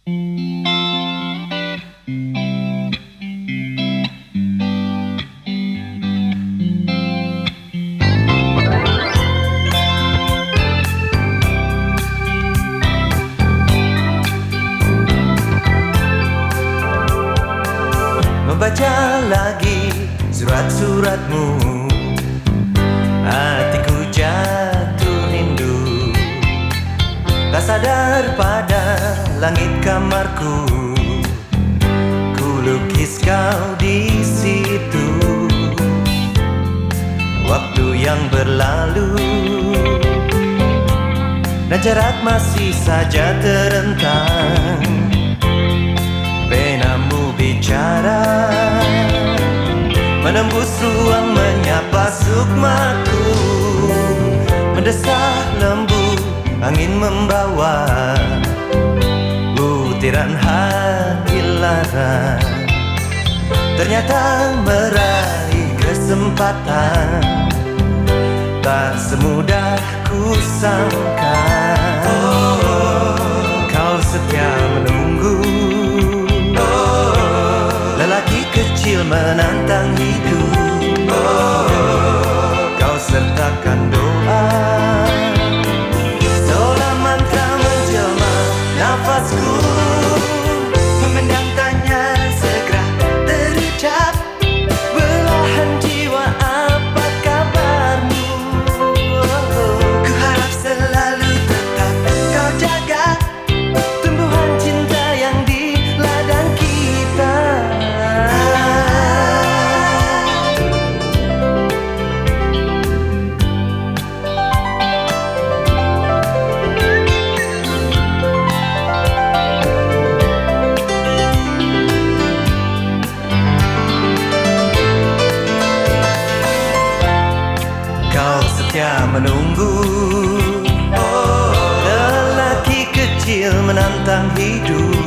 Membaca lagi surat-suratmu kamarku Ku lukis kau di situ. Waktu yang berlalu. Dan jarak masih saja terentang. Penamu bicara. Menembus ruang menyapa sukmaku. Mendesah lembu angin membawa Ternyata meraih kesempatan Tak semudah ku sangka Kau setia menunggu Lelaki kecil menantang hidup